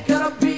They could be.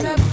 Turn.